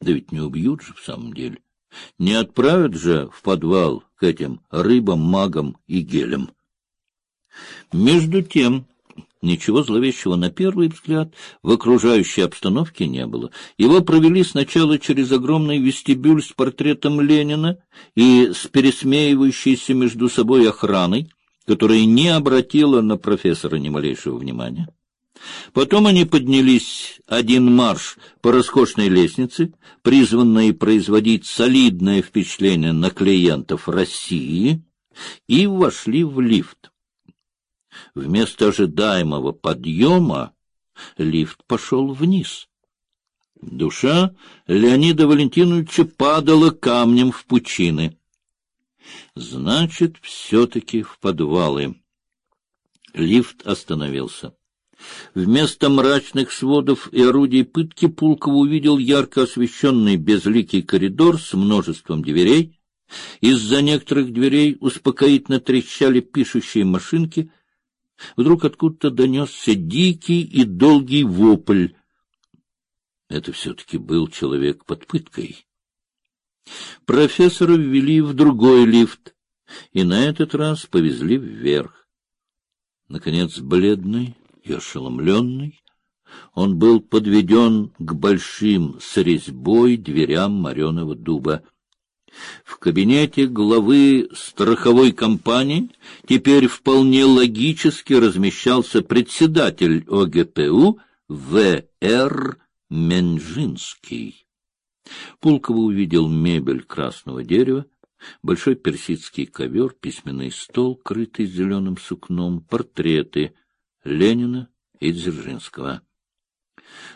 Да ведь не убьют же в самом деле. Не отправят же в подвал к этим рыбам, магам и гелям. Между тем, ничего зловещего на первый взгляд в окружающей обстановке не было. Его провели сначала через огромный вестибюль с портретом Ленина и с пересмеивающейся между собой охраной, которая не обратила на профессора ни малейшего внимания. Потом они поднялись один марш по роскошной лестнице, призванной производить солидное впечатление на клиентов России, и вошли в лифт. Вместо ожидаемого подъема лифт пошел вниз. Душа Леонида Валентиновича падала камнем в пучины. Значит, все-таки в подвалы. Лифт остановился. Вместо мрачных сводов и орудий пытки Пулков увидел ярко освещенный безликий коридор с множеством дверей. Из-за некоторых дверей успокоительно трещали пишущие машинки. Вдруг откуда-то донесся дикий и долгий вопль. Это все-таки был человек под пыткой. Профессора ввели в другой лифт, и на этот раз повезли вверх. Наконец, бледный, и ошеломленный, он был подведен к большим с резьбой дверям мореного дуба. В кабинете главы страховой компании теперь вполне логически размещался председатель ОГПУ В.Р. Менжинский. Пулково увидел мебель красного дерева, большой персидский ковер, письменный стол, крытый зеленым сукном, портреты — Ленина и Дзержинского.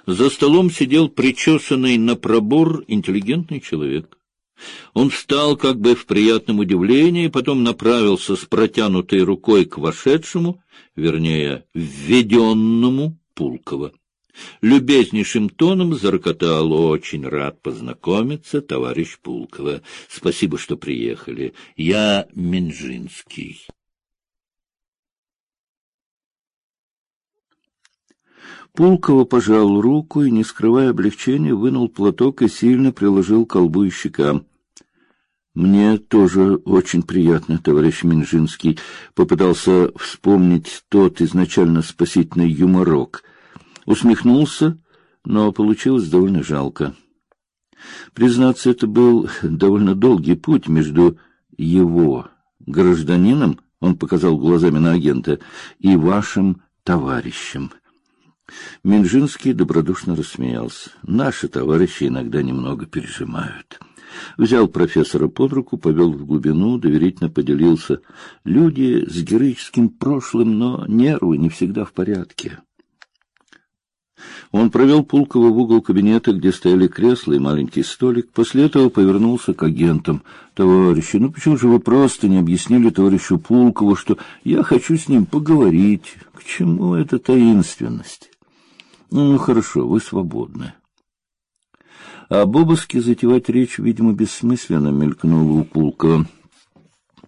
За столом сидел причесанный на пробор интеллигентный человек. Он встал как бы в приятном удивлении, потом направился с протянутой рукой к вошедшему, вернее, введенному Пулково. Любезнейшим тоном зарокотал «Очень рад познакомиться, товарищ Пулково. Спасибо, что приехали. Я Минжинский». Пулково пожал руку и, не скрывая облегчения, вынул платок и сильно приложил к колбу и щекам. Мне тоже очень приятно, товарищ Минжинский, попытался вспомнить тот изначально спасительный юморок. Усмехнулся, но получилось довольно жалко. Признаться, это был довольно долгий путь между его гражданином, он показал глазами на агента, и вашим товарищем. Минжинский добродушно рассмеялся. Наши товарищи иногда немного пережимают. Взял профессора под руку, повел в глубину, доверительно поделился. Люди с героическим прошлым, но нервы не всегда в порядке. Он провел Пулкова в угол кабинета, где стояли кресла и маленький столик. После этого повернулся к агентам. «Товарищи, ну почему же вы просто не объяснили товарищу Пулкову, что я хочу с ним поговорить? К чему эта таинственность?» Ну, хорошо, вы свободны. Об обыске затевать речь, видимо, бессмысленно, мелькнула у Пулкова.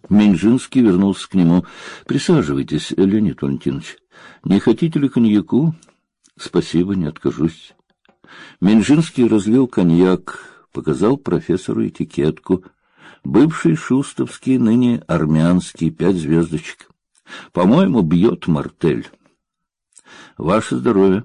Минжинский вернулся к нему. Присаживайтесь, Леонид Валентинович. Не хотите ли коньяку? Спасибо, не откажусь. Минжинский разлил коньяк, показал профессору этикетку. Бывший шустовский, ныне армянский, пять звездочек. По-моему, бьет мартель. Ваше здоровье.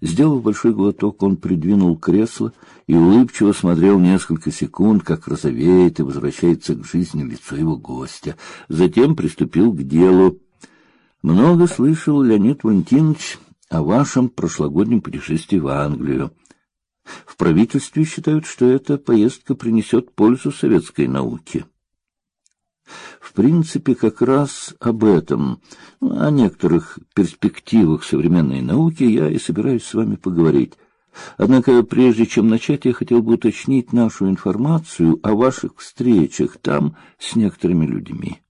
Сделав большой глоток, он придвинул кресло и улыбчиво смотрел несколько секунд, как розовеет и возвращается к жизни лицо его гостя. Затем приступил к делу. Много слышал Леонид Валентинович о вашем прошлогоднем путешествии в Англию. В правительстве считают, что эта поездка принесет пользу советской науке. В принципе, как раз об этом, о некоторых перспективах современной науки я и собираюсь с вами поговорить. Однако, прежде чем начать, я хотел бы уточнить нашу информацию о ваших встречах там с некоторыми людьми.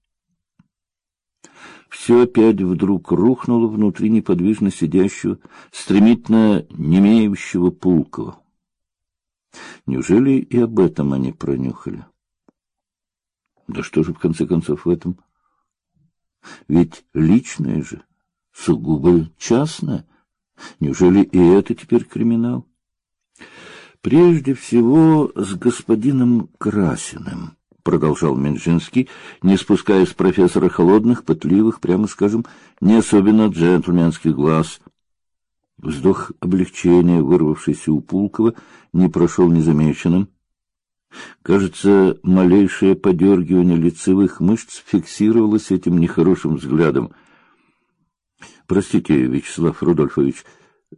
Все опять вдруг рухнуло внутри неподвижно сидящего, стремительно немеющего Пулкова. Неужели и об этом они пронюхали? Да что же в конце концов в этом? Ведь личное же, сугубо частное. Неужели и это теперь криминал? Прежде всего с господином Красиным, продолжал Менжинский, не спуская с профессора холодных, пытливых, прямо скажем, не особенно джентльменских глаз. Вздох облегчения, вырвавшийся у Пулкова, не прошел незамеченным. Кажется, малейшее подергивание лицевых мышц фиксировалось этим нехорошим взглядом. Простите, Вячеслав Рудольфович,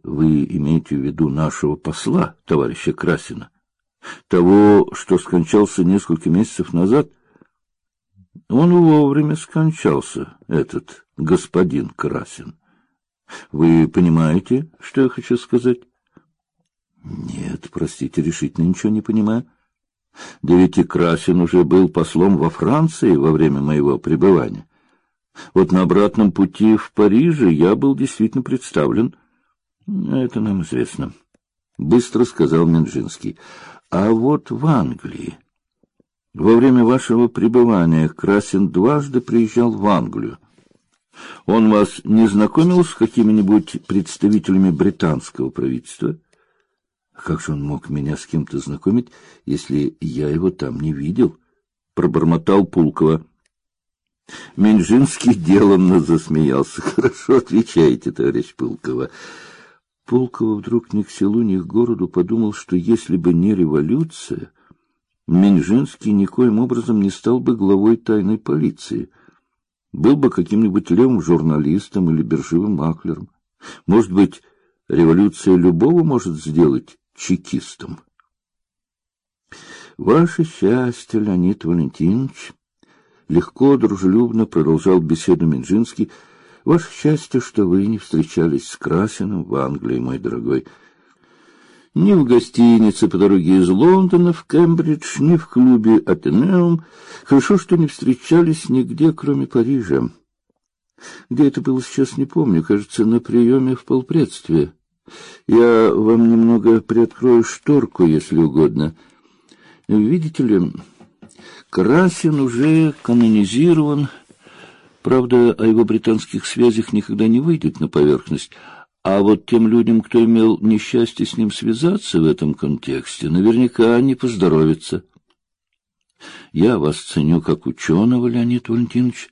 вы имеете в виду нашего посла, товарища Красина, того, что скончался несколько месяцев назад? Он вовремя скончался, этот господин Красин. Вы понимаете, что я хочу сказать? Нет, простите, решительно ничего не понимаю. Да ведь и Красин уже был послом во Франции во время моего пребывания. Вот на обратном пути в Париже я был действительно представлен. Это нам известно. Быстро сказал Менжинский. А вот в Англии... Во время вашего пребывания Красин дважды приезжал в Англию. Он вас не знакомил с какими-нибудь представителями британского правительства? Как же он мог меня с кем-то знакомить, если я его там не видел? Пробормотал Пулкова. Минжинский деланно засмеялся. Хорошо отвечаете, товарищ Пулкова. Пулкова вдруг ни к селу, ни к городу подумал, что если бы не революция, Минжинский никоим образом не стал бы главой тайной полиции. Был бы каким-нибудь левым журналистом или биржевым маклером. Может быть, революция любого может сделать чекистом. Ваше счастье, Леонид Валентинович, легко, дружелюбно продолжал беседу Минжинский. Ваше счастье, что вы не встречались с Красиным в Англии, мой дорогой. Ни в гостинице по дороге из Лондона в Кембридж, ни в клубе Атенеум. Хорошо, что не встречались нигде, кроме Парижа. Где это было сейчас, не помню, кажется, на приеме в полпредстве. Я вам немного приоткрою шторку, если угодно. Видите ли, Красин уже канонизирован. Правда, о его британских связях никогда не выйдет на поверхность. А вот тем людям, кто имел несчастье с ним связаться в этом контексте, наверняка не поздоровится. Я вас ценю как ученого, Леонид Валентинович,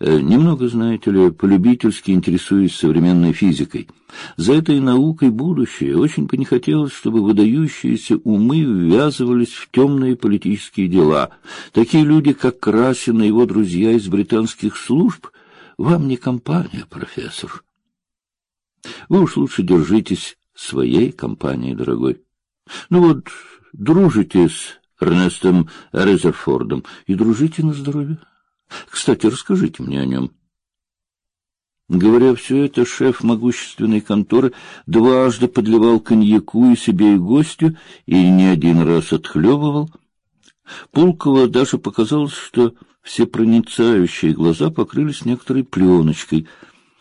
немного, знаете ли, полюбительски интересуюсь современной физикой. За этой наукой будущее. Очень бы не хотелось, чтобы выдающиеся умы ввязывались в темные политические дела. Такие люди, как Красин и его друзья из британских служб, вам не компания, профессор. Вы уж лучше держитесь своей компании, дорогой. Ну вот, дружите с Эрнестом Резерфордом и дружите на здоровье. Кстати, расскажите мне о нем. Говоря все это, шеф могущественной конторы дважды подливал коньяку и себе, и гостю, и не один раз отхлебывал. Пулково даже показалось, что все проницающие глаза покрылись некоторой пленочкой.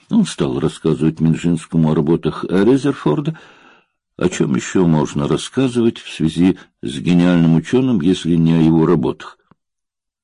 Он стал рассказывать Минжинскому о работах Резерфорда, о чем еще можно рассказывать в связи с гениальным ученым, если не о его работах.